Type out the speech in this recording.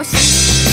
Pues was.